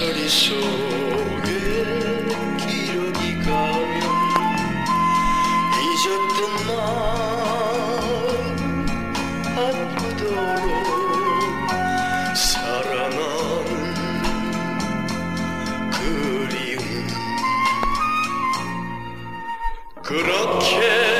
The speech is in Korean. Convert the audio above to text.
잔소리 속에 그렇게